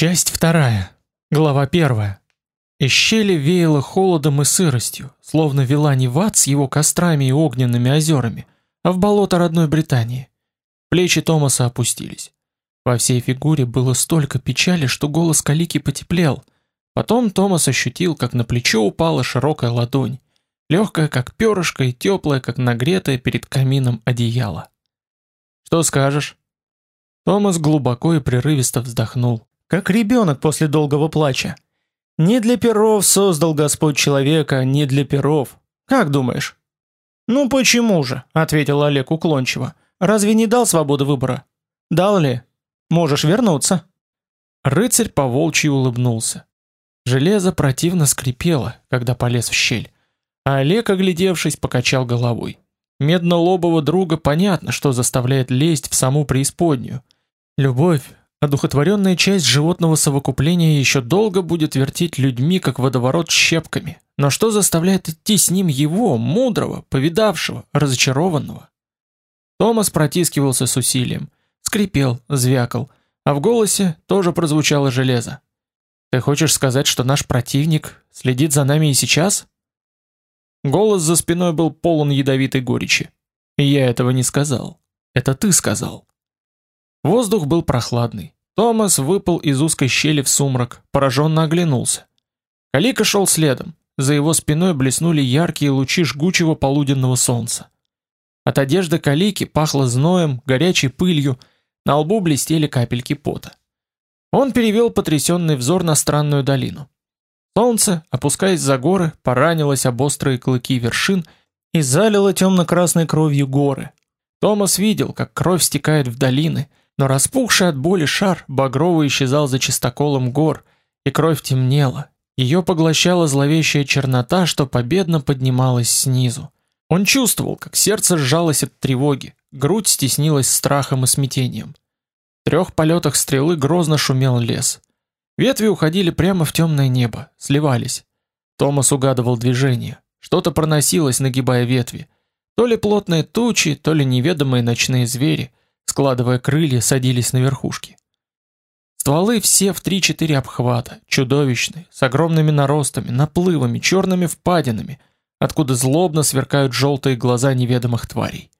Часть вторая. Глава первая. Из щели веяло холодом и сыростью, словно вела не в ад с его кострами и огненными озерами, а в болото родной Британии. Плечи Томаса опустились. Во всей фигуре было столько печали, что голос Калики потеплел. Потом Томас ощутил, как на плечо упала широкая ладонь, легкая, как перышко, и теплая, как нагретое перед камином одеяло. «Что скажешь?» Томас глубоко и прерывисто вздохнул, как ребенок после долгого плача. «Не для перов создал Господь человека, не для перов. Как думаешь?» «Ну почему же?» — ответил Олег уклончиво. «Разве не дал свободы выбора?» «Дал ли? Можешь вернуться». Рыцарь поволчьи улыбнулся. Железо противно скрипело, когда полез в щель. А Олег, оглядевшись, покачал головой. Меднолобого друга понятно, что заставляет лезть в саму преисподнюю. Любовь, одухотворенная часть животного совокупления еще долго будет вертеть людьми, как водоворот щепками. Но что заставляет идти с ним его, мудрого, повидавшего, разочарованного? Томас протискивался с усилием, скрипел, звякал, а в голосе тоже прозвучало железо. «Ты хочешь сказать, что наш противник следит за нами и сейчас?» Голос за спиной был полон ядовитой горечи. «Я этого не сказал. Это ты сказал». Воздух был прохладный. Томас выпал из узкой щели в сумрак, пораженно оглянулся. Калика шел следом. За его спиной блеснули яркие лучи жгучего полуденного солнца. От одежды Калики пахло зноем, горячей пылью, на лбу блестели капельки пота. Он перевел потрясенный взор на странную долину. Солнце, опускаясь за горы, поранилось об острые клыки вершин и залило темно-красной кровью горы. Томас видел, как кровь стекает в долины, но распухший от боли шар багрово исчезал за чистоколом гор, и кровь темнела. Ее поглощала зловещая чернота, что победно поднималась снизу. Он чувствовал, как сердце сжалось от тревоги, грудь стеснилась страхом и смятением. В трех полетах стрелы грозно шумел лес. Ветви уходили прямо в темное небо, сливались. Томас угадывал движение. Что-то проносилось, нагибая ветви. То ли плотные тучи, то ли неведомые ночные звери, складывая крылья, садились на верхушки. Стволы все в три-четыре обхвата, чудовищные, с огромными наростами, наплывами, черными впадинами, откуда злобно сверкают желтые глаза неведомых тварей.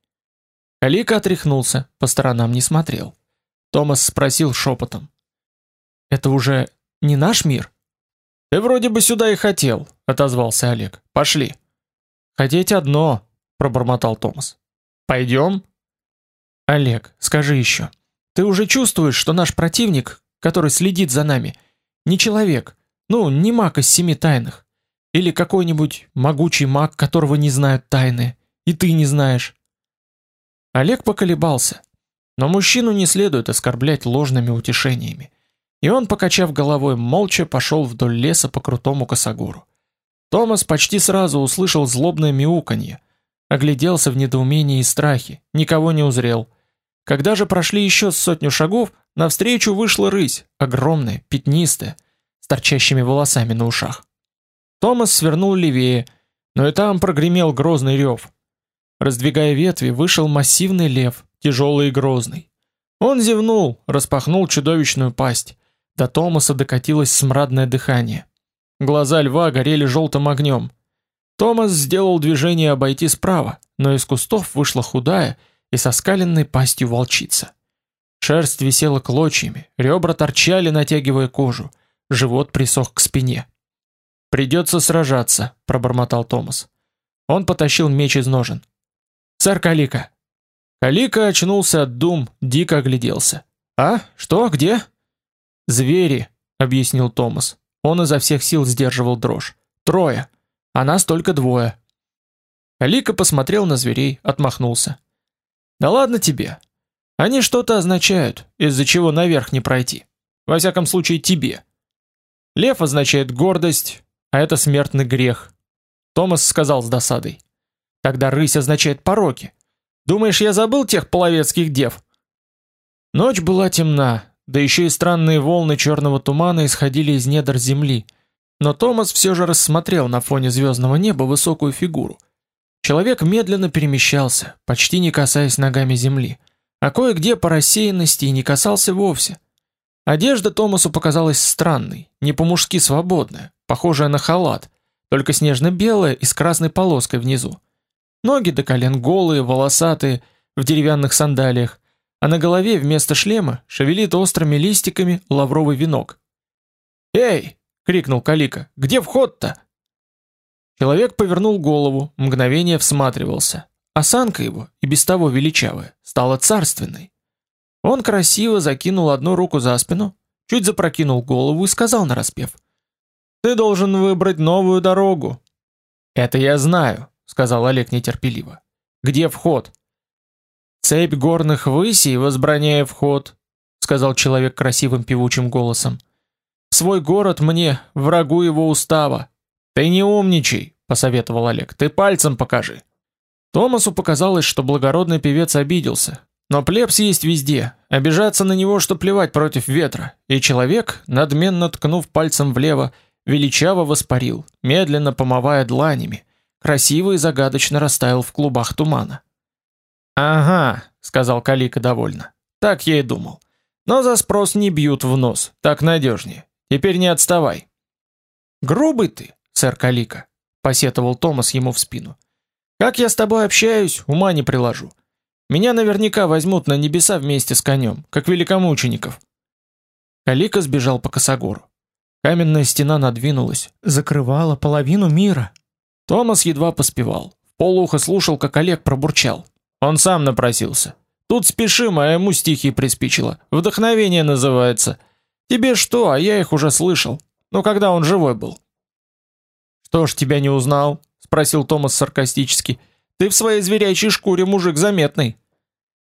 Калика отряхнулся, по сторонам не смотрел. Томас спросил шепотом. Это уже не наш мир? Ты вроде бы сюда и хотел, отозвался Олег. Пошли. Хотеть одно, пробормотал Томас. Пойдем? Олег, скажи еще. Ты уже чувствуешь, что наш противник, который следит за нами, не человек, ну, не маг из семи тайных, или какой-нибудь могучий маг, которого не знают тайны, и ты не знаешь. Олег поколебался, но мужчину не следует оскорблять ложными утешениями. И он, покачав головой, молча пошел вдоль леса по крутому косогору. Томас почти сразу услышал злобное мяуканье, огляделся в недоумении и страхе, никого не узрел. Когда же прошли еще сотню шагов, навстречу вышла рысь, огромная, пятнистая, с торчащими волосами на ушах. Томас свернул левее, но и там прогремел грозный рев. Раздвигая ветви, вышел массивный лев, тяжелый и грозный. Он зевнул, распахнул чудовищную пасть. До Томаса докатилось смрадное дыхание. Глаза льва горели желтым огнем. Томас сделал движение обойти справа, но из кустов вышла худая и со скаленной пастью волчица. Шерсть висела клочьями, ребра торчали, натягивая кожу, живот присох к спине. «Придется сражаться», — пробормотал Томас. Он потащил меч из ножен. «Сэр Калика!» Калика очнулся от дум, дико огляделся. «А? Что? Где?» «Звери», — объяснил Томас. Он изо всех сил сдерживал дрожь. «Трое. А нас только двое». Алика посмотрел на зверей, отмахнулся. «Да ладно тебе. Они что-то означают, из-за чего наверх не пройти. Во всяком случае, тебе. Лев означает гордость, а это смертный грех». Томас сказал с досадой. «Тогда рысь означает пороки. Думаешь, я забыл тех половецких дев?» Ночь была темна, да еще и странные волны черного тумана исходили из недр земли. Но Томас все же рассмотрел на фоне звездного неба высокую фигуру. Человек медленно перемещался, почти не касаясь ногами земли, а кое-где по рассеянности и не касался вовсе. Одежда Томасу показалась странной, не по-мужски свободная, похожая на халат, только снежно-белая и с красной полоской внизу. Ноги до колен голые, волосатые, в деревянных сандалиях, а на голове вместо шлема шевелит острыми листиками лавровый венок. «Эй!» — крикнул Калика. «Где вход-то?» Человек повернул голову, мгновение всматривался. Осанка его, и без того величавая, стала царственной. Он красиво закинул одну руку за спину, чуть запрокинул голову и сказал нараспев. «Ты должен выбрать новую дорогу». «Это я знаю», — сказал Олег нетерпеливо. «Где вход?» «Цепь горных высей, возбраняя вход», — сказал человек красивым певучим голосом. «В свой город мне, врагу его устава». «Ты не умничай», — посоветовал Олег, — «ты пальцем покажи». Томасу показалось, что благородный певец обиделся. Но плебс есть везде, обижаться на него, что плевать против ветра, и человек, надменно ткнув пальцем влево, величаво воспарил, медленно помывая дланями, красиво и загадочно растаял в клубах тумана. «Ага», — сказал Калика довольно, — «так я и думал. Но за спрос не бьют в нос, так надежнее. Теперь не отставай». «Грубый ты, сэр Калика», — посетовал Томас ему в спину. Как я с тобой общаюсь, ума не приложу. Меня наверняка возьмут на небеса вместе с конем, как великомучеников. Калика сбежал по косогору. Каменная стена надвинулась, закрывала половину мира. Томас едва поспевал. В полухо слушал, как Олег пробурчал. Он сам напросился. Тут спешим, а ему стихи приспичило. Вдохновение называется. Тебе что, а я их уже слышал. Ну, когда он живой был. Что ж тебя не узнал? спросил Томас саркастически. Ты в своей зверячей шкуре мужик заметный.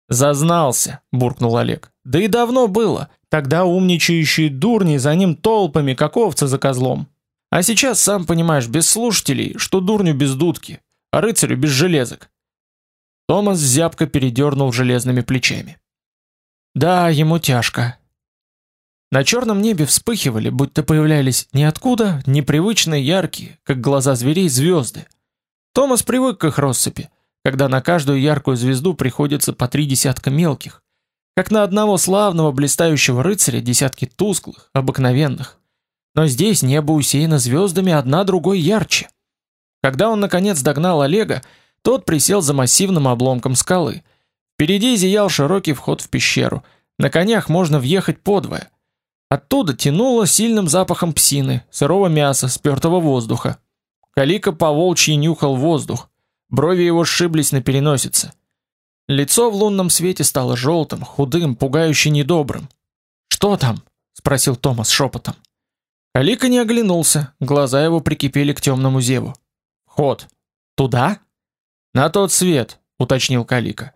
Зазнался, буркнул Олег. Да и давно было. Тогда умничающие дурни за ним толпами, как овцы за козлом. А сейчас сам понимаешь, без слушателей, что дурню без дудки, а рыцарю без железок. Томас зябко передернул железными плечами. Да, ему тяжко. На черном небе вспыхивали, будто появлялись ниоткуда непривычные яркие, как глаза зверей, звезды. Томас привык к их россыпи, когда на каждую яркую звезду приходится по три десятка мелких, как на одного славного блистающего рыцаря десятки тусклых, обыкновенных. Но здесь небо усеяно звездами одна другой ярче. Когда он наконец догнал Олега, тот присел за массивным обломком скалы. Впереди зиял широкий вход в пещеру. На конях можно въехать подвое. Оттуда тянуло сильным запахом псины, сырого мяса, спёртого воздуха. Калика по-волчьи нюхал воздух. Брови его сшиблись на переносице. Лицо в лунном свете стало желтым, худым, пугающе недобрым. «Что там?» — спросил Томас шепотом. Калика не оглянулся, глаза его прикипели к темному зеву. «Ход. Туда?» «На тот свет», — уточнил Калика.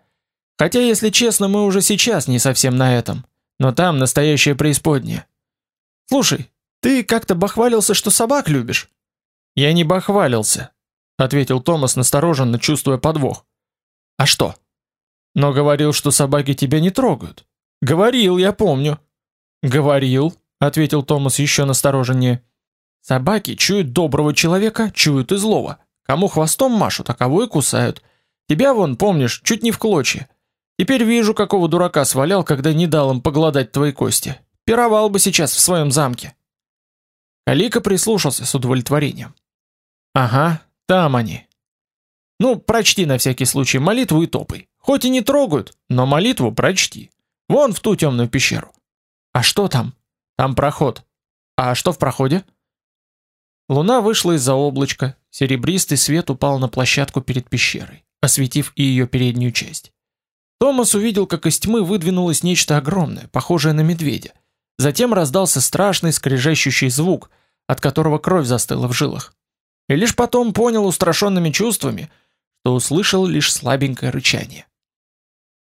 «Хотя, если честно, мы уже сейчас не совсем на этом. Но там настоящая преисподняя. Слушай, ты как-то бахвалился, что собак любишь. Я не бахвалился, ответил Томас настороженно, чувствуя подвох. А что? Но говорил, что собаки тебя не трогают. Говорил, я помню. Говорил, ответил Томас еще настороженнее. Собаки чуют доброго человека, чуют и злого. Кому хвостом машут, а кого и кусают. Тебя вон, помнишь, чуть не в клочья. Теперь вижу, какого дурака свалял, когда не дал им поглодать твои кости. Пировал бы сейчас в своем замке. Калика прислушался с удовлетворением. Ага, там они. Ну, прочти на всякий случай молитву и топай. Хоть и не трогают, но молитву прочти. Вон в ту темную пещеру. А что там? Там проход. А что в проходе? Луна вышла из-за облачка, серебристый свет упал на площадку перед пещерой, осветив и ее переднюю часть. Томас увидел, как из тьмы выдвинулось нечто огромное, похожее на медведя. Затем раздался страшный скрежещущий звук, от которого кровь застыла в жилах. И лишь потом понял устрашенными чувствами, что услышал лишь слабенькое рычание.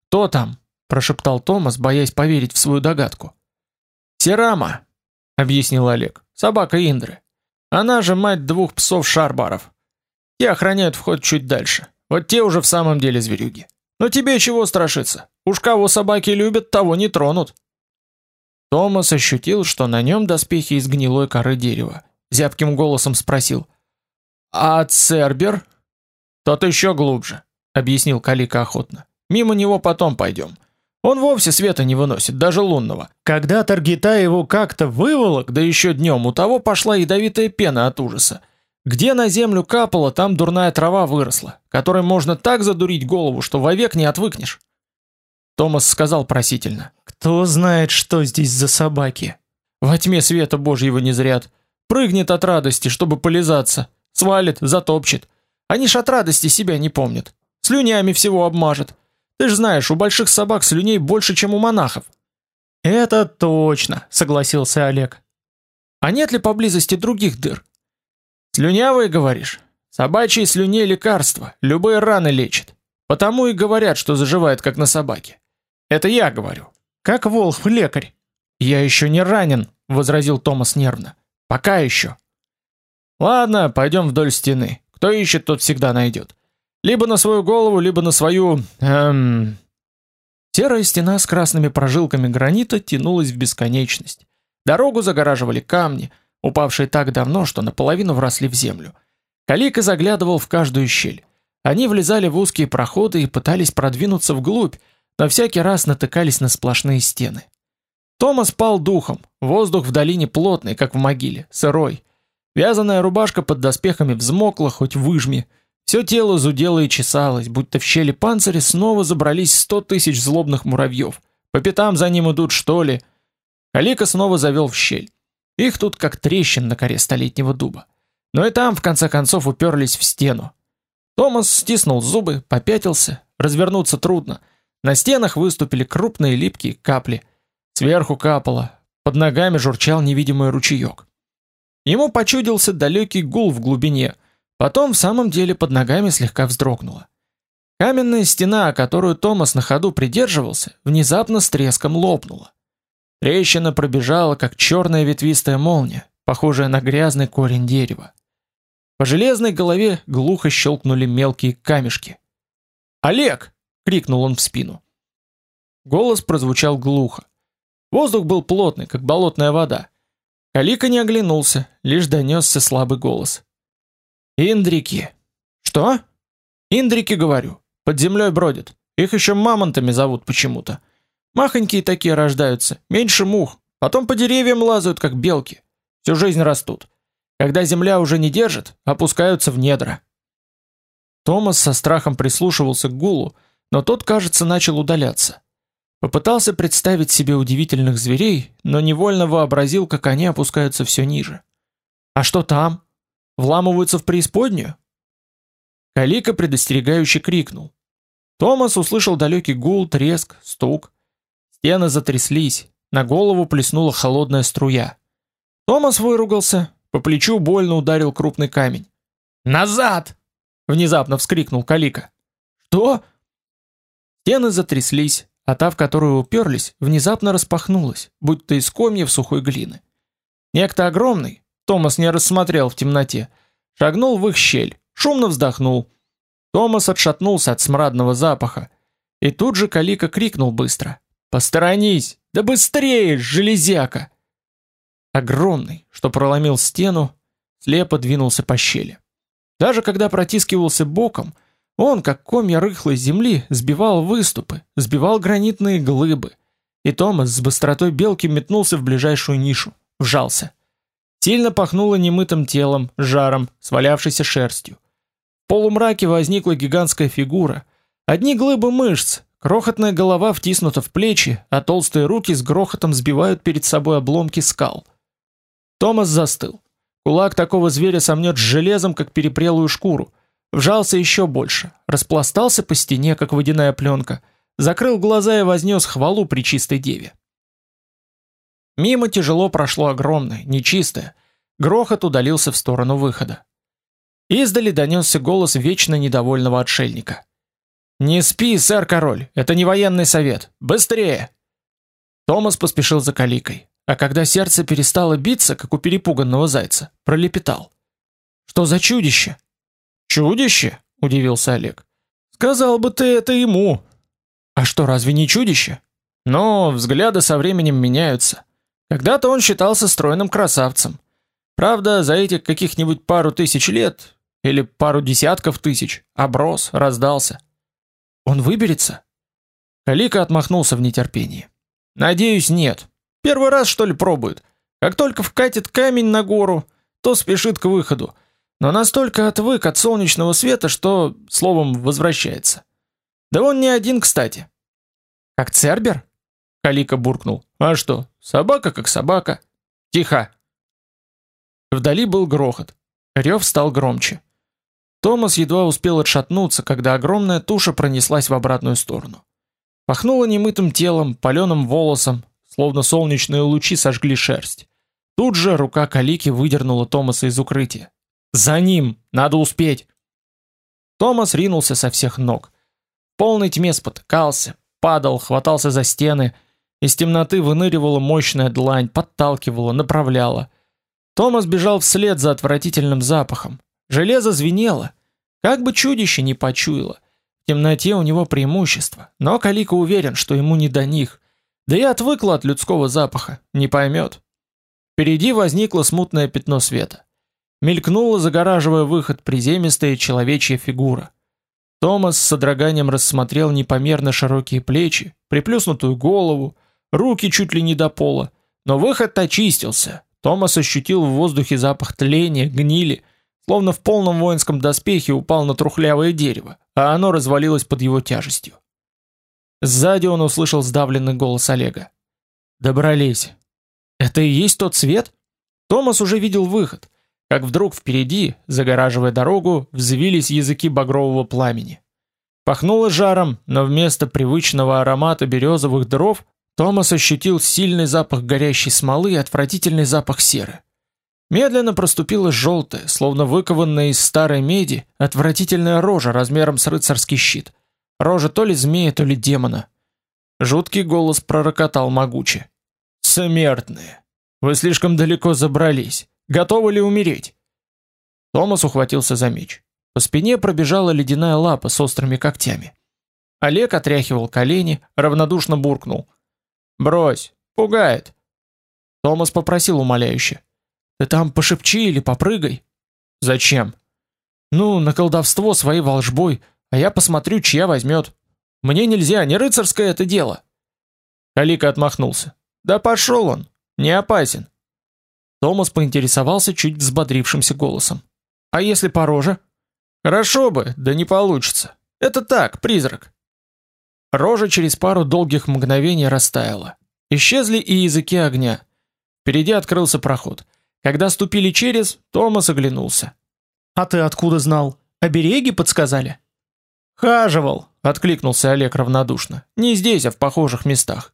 «Кто там?» – прошептал Томас, боясь поверить в свою догадку. «Серама», – объяснил Олег, – «собака Индры. Она же мать двух псов-шарбаров. Те охраняют вход чуть дальше. Вот те уже в самом деле зверюги». Но тебе чего страшиться? Уж кого собаки любят, того не тронут. Томас ощутил, что на нем доспехи из гнилой коры дерева. Зябким голосом спросил: "А Цербер?" "Тот еще глубже", объяснил Калика охотно. "Мимо него потом пойдем. Он вовсе света не выносит, даже лунного. Когда Таргита его как-то выволок, да еще днем, у того пошла ядовитая пена от ужаса. Где на землю капало, там дурная трава выросла, которой можно так задурить голову, что вовек не отвыкнешь. Томас сказал просительно: "Кто знает, что здесь за собаки? Во тьме света Божьего не зрят. Прыгнет от радости, чтобы полизаться, свалит, затопчет. Они ж от радости себя не помнят. Слюнями всего обмажет. Ты ж знаешь, у больших собак слюней больше, чем у монахов. Это точно, согласился Олег. А нет ли поблизости других дыр? Слюнявые, говоришь? Собачьи слюней лекарство, любые раны лечит. Потому и говорят, что заживает как на собаке. Это я говорю. Как волх лекарь. Я еще не ранен, возразил Томас нервно. Пока еще. Ладно, пойдем вдоль стены. Кто ищет, тот всегда найдет. Либо на свою голову, либо на свою, эм Серая стена с красными прожилками гранита тянулась в бесконечность. Дорогу загораживали камни, упавшие так давно, что наполовину вросли в землю. Калика заглядывал в каждую щель. Они влезали в узкие проходы и пытались продвинуться вглубь, но всякий раз натыкались на сплошные стены. Томас пал духом. Воздух в долине плотный, как в могиле, сырой. Вязаная рубашка под доспехами взмокла, хоть выжми. Все тело зудело и чесалось, будто в щели панциря снова забрались сто тысяч злобных муравьев. По пятам за ним идут, что ли? Калика снова завел в щель. Их тут как трещин на коре столетнего дуба. Но и там, в конце концов, уперлись в стену. Томас стиснул зубы, попятился. Развернуться трудно. На стенах выступили крупные липкие капли. Сверху капало. Под ногами журчал невидимый ручеек. Ему почудился далекий гул в глубине — Потом в самом деле под ногами слегка вздрогнуло. Каменная стена, которую Томас на ходу придерживался, внезапно с треском лопнула. Трещина пробежала, как черная ветвистая молния, похожая на грязный корень дерева. По железной голове глухо щелкнули мелкие камешки. «Олег!» — крикнул он в спину. Голос прозвучал глухо. Воздух был плотный, как болотная вода. Калика не оглянулся, лишь донесся слабый голос. Индрики. Что? Индрики, говорю. Под землей бродят. Их еще мамонтами зовут почему-то. Махонькие такие рождаются, меньше мух. Потом по деревьям лазают, как белки. Всю жизнь растут. Когда земля уже не держит, опускаются в недра. Томас со страхом прислушивался к гулу, но тот, кажется, начал удаляться. Попытался представить себе удивительных зверей, но невольно вообразил, как они опускаются все ниже. А что там? Вламываются в преисподнюю? Калика предостерегающе крикнул. Томас услышал далекий гул, треск, стук. Стены затряслись, на голову плеснула холодная струя. Томас выругался, по плечу больно ударил крупный камень. «Назад!» — внезапно вскрикнул Калика. «Что?» Стены затряслись, а та, в которую уперлись, внезапно распахнулась, будто из комьев сухой глины. Некто огромный, Томас не рассмотрел в темноте. Шагнул в их щель, шумно вздохнул. Томас отшатнулся от смрадного запаха. И тут же Калика крикнул быстро. «Посторонись! Да быстрее, железяка!» Огромный, что проломил стену, слепо двинулся по щели. Даже когда протискивался боком, он, как комья рыхлой земли, сбивал выступы, сбивал гранитные глыбы. И Томас с быстротой белки метнулся в ближайшую нишу, вжался. Сильно пахнуло немытым телом, жаром, свалявшейся шерстью. В полумраке возникла гигантская фигура. Одни глыбы мышц, крохотная голова втиснута в плечи, а толстые руки с грохотом сбивают перед собой обломки скал. Томас застыл. Кулак такого зверя сомнет с железом, как перепрелую шкуру. Вжался еще больше, распластался по стене, как водяная пленка, закрыл глаза и вознес хвалу при чистой деве. Мимо тяжело прошло огромное, нечистое. Грохот удалился в сторону выхода. Издали донесся голос вечно недовольного отшельника. «Не спи, сэр-король, это не военный совет. Быстрее!» Томас поспешил за каликой, а когда сердце перестало биться, как у перепуганного зайца, пролепетал. «Что за чудище?» «Чудище?» — удивился Олег. «Сказал бы ты это ему». «А что, разве не чудище?» «Но взгляды со временем меняются. Когда-то он считался стройным красавцем. Правда, за этих каких-нибудь пару тысяч лет или пару десятков тысяч оброс, раздался. Он выберется? Калика отмахнулся в нетерпении. Надеюсь, нет. Первый раз что ли пробует. Как только вкатит камень на гору, то спешит к выходу. Но настолько отвык от солнечного света, что, словом, возвращается. Да он не один, кстати. Как Цербер? Калика буркнул. А что? Собака как собака. Тихо. Вдали был грохот. Рев стал громче. Томас едва успел отшатнуться, когда огромная туша пронеслась в обратную сторону. Пахнуло немытым телом, паленым волосом, словно солнечные лучи сожгли шерсть. Тут же рука Калики выдернула Томаса из укрытия. «За ним! Надо успеть!» Томас ринулся со всех ног. В полной тьме спотыкался, падал, хватался за стены. Из темноты выныривала мощная длань, подталкивала, направляла. Томас бежал вслед за отвратительным запахом. Железо звенело. Как бы чудище не почуяло. В темноте у него преимущество, но Калика уверен, что ему не до них. Да и отвыкла от людского запаха, не поймет. Впереди возникло смутное пятно света. Мелькнула, загораживая выход, приземистая человечья фигура. Томас с содроганием рассмотрел непомерно широкие плечи, приплюснутую голову, руки чуть ли не до пола, но выход очистился. Томас ощутил в воздухе запах тления, гнили, словно в полном воинском доспехе упал на трухлявое дерево, а оно развалилось под его тяжестью. Сзади он услышал сдавленный голос Олега. Добрались. Это и есть тот свет? Томас уже видел выход, как вдруг впереди, загораживая дорогу, взвились языки багрового пламени. Пахнуло жаром, но вместо привычного аромата березовых дров Томас ощутил сильный запах горящей смолы и отвратительный запах серы. Медленно проступила желтая, словно выкованная из старой меди, отвратительная рожа размером с рыцарский щит. Рожа то ли змея, то ли демона. Жуткий голос пророкотал могуче. «Смертные! Вы слишком далеко забрались. Готовы ли умереть?» Томас ухватился за меч. По спине пробежала ледяная лапа с острыми когтями. Олег отряхивал колени, равнодушно буркнул. «Брось, пугает». Томас попросил умоляюще. Ты там пошепчи или попрыгай. Зачем? Ну, на колдовство своей волжбой, а я посмотрю, чья возьмет. Мне нельзя, не рыцарское это дело. Калика отмахнулся. Да пошел он, не опасен. Томас поинтересовался чуть взбодрившимся голосом. А если по роже? Хорошо бы, да не получится. Это так, призрак. Рожа через пару долгих мгновений растаяла. Исчезли и языки огня. Впереди открылся проход. Когда ступили через, Томас оглянулся. «А ты откуда знал? Обереги подсказали?» «Хаживал», — откликнулся Олег равнодушно. «Не здесь, а в похожих местах.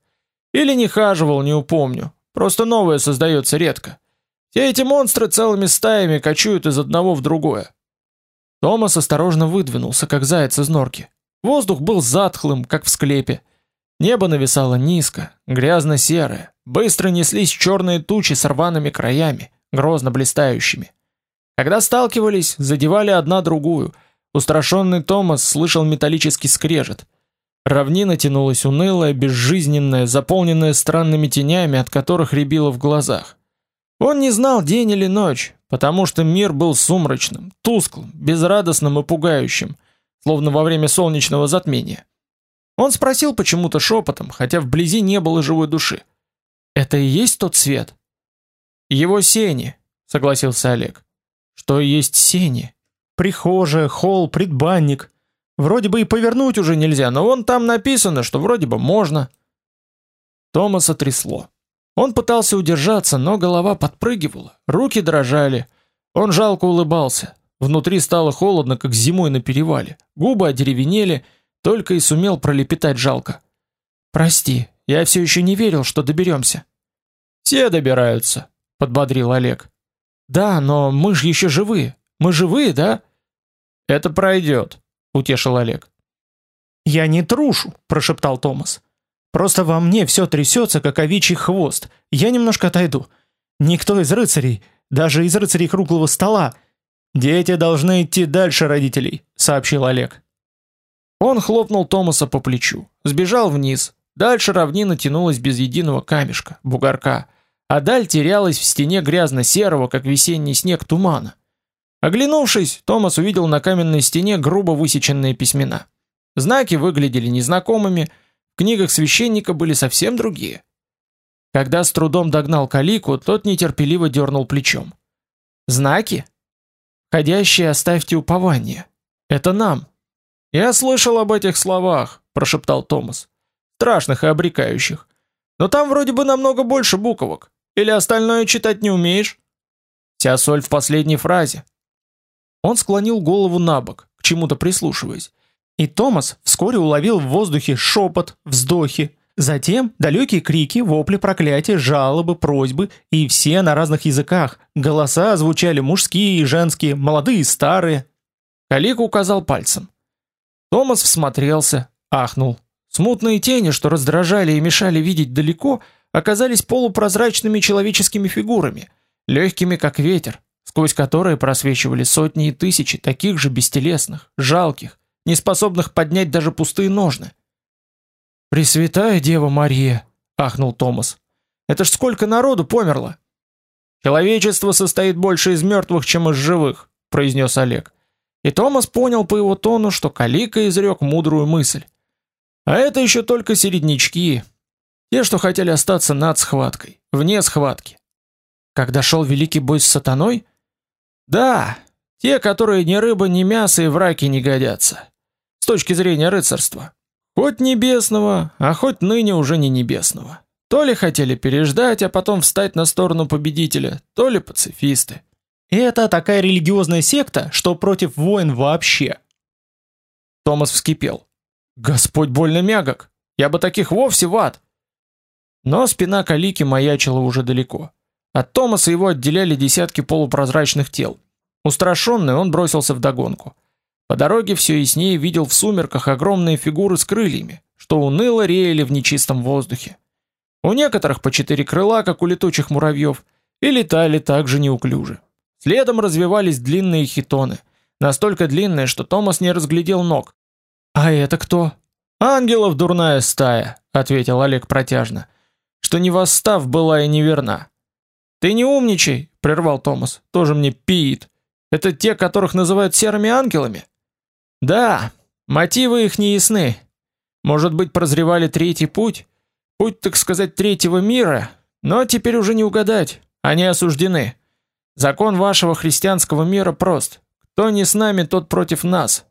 Или не хаживал, не упомню. Просто новое создается редко. Все эти монстры целыми стаями кочуют из одного в другое». Томас осторожно выдвинулся, как заяц из норки. Воздух был затхлым, как в склепе. Небо нависало низко, грязно-серое. Быстро неслись черные тучи с рваными краями грозно блистающими. Когда сталкивались, задевали одна другую. Устрашенный Томас слышал металлический скрежет. Равнина тянулась унылая, безжизненная, заполненная странными тенями, от которых рябило в глазах. Он не знал день или ночь, потому что мир был сумрачным, тусклым, безрадостным и пугающим, словно во время солнечного затмения. Он спросил почему-то шепотом, хотя вблизи не было живой души. «Это и есть тот свет?» Его сени, согласился Олег. Что есть сени? Прихожая, холл, предбанник. Вроде бы и повернуть уже нельзя, но вон там написано, что вроде бы можно. Томаса трясло. Он пытался удержаться, но голова подпрыгивала, руки дрожали. Он жалко улыбался. Внутри стало холодно, как зимой на перевале. Губы одеревенели, только и сумел пролепетать жалко. «Прости, я все еще не верил, что доберемся». «Все добираются», подбодрил Олег. Да, но мы же еще живые. Мы живые, да? Это пройдет, утешил Олег. Я не трушу, прошептал Томас. Просто во мне все трясется, как овечий хвост. Я немножко отойду. Никто из рыцарей, даже из рыцарей круглого стола, дети должны идти дальше родителей, сообщил Олег. Он хлопнул Томаса по плечу, сбежал вниз. Дальше равнина тянулась без единого камешка, бугорка а даль терялась в стене грязно-серого, как весенний снег, тумана. Оглянувшись, Томас увидел на каменной стене грубо высеченные письмена. Знаки выглядели незнакомыми, В книгах священника были совсем другие. Когда с трудом догнал Калику, тот нетерпеливо дернул плечом. Знаки? Ходящие оставьте упование. Это нам. Я слышал об этих словах, прошептал Томас. Страшных и обрекающих. Но там вроде бы намного больше буквок. Или остальное читать не умеешь? Вся соль в последней фразе. Он склонил голову набок, к чему-то прислушиваясь. И Томас вскоре уловил в воздухе шепот, вздохи, затем далекие крики, вопли проклятия, жалобы, просьбы, и все на разных языках. Голоса звучали мужские и женские, молодые и старые. Калик указал пальцем. Томас всмотрелся, ахнул. Смутные тени, что раздражали и мешали видеть далеко, оказались полупрозрачными человеческими фигурами, легкими как ветер, сквозь которые просвечивали сотни и тысячи таких же бестелесных, жалких, не способных поднять даже пустые ножны. Пресвятая Дева Мария, ахнул Томас. Это ж сколько народу померло. Человечество состоит больше из мертвых, чем из живых, произнес Олег. И Томас понял по его тону, что Калика изрек мудрую мысль. А это еще только середнячки, те, что хотели остаться над схваткой, вне схватки. Когда шел великий бой с сатаной? Да, те, которые ни рыба, ни мясо и в раки не годятся с точки зрения рыцарства. Хоть небесного, а хоть ныне уже не небесного. То ли хотели переждать, а потом встать на сторону победителя, то ли пацифисты. И это такая религиозная секта, что против войн вообще. Томас вскипел. Господь больно мягок. Я бы таких вовсе в ад. Но спина Калики маячила уже далеко. От Томаса его отделяли десятки полупрозрачных тел. Устрашенный, он бросился в догонку. По дороге все яснее видел в сумерках огромные фигуры с крыльями, что уныло реяли в нечистом воздухе. У некоторых по четыре крыла, как у летучих муравьев, и летали также неуклюже. Следом развивались длинные хитоны, настолько длинные, что Томас не разглядел ног. А это кто? Ангелов дурная стая, ответил Олег протяжно. Что не восстав была и неверна. Ты не умничай, прервал Томас. Тоже мне пиит. Это те, которых называют серыми ангелами. Да, мотивы их не ясны. Может быть, прозревали третий путь, путь, так сказать, третьего мира, но теперь уже не угадать. Они осуждены. Закон вашего христианского мира прост: кто не с нами, тот против нас.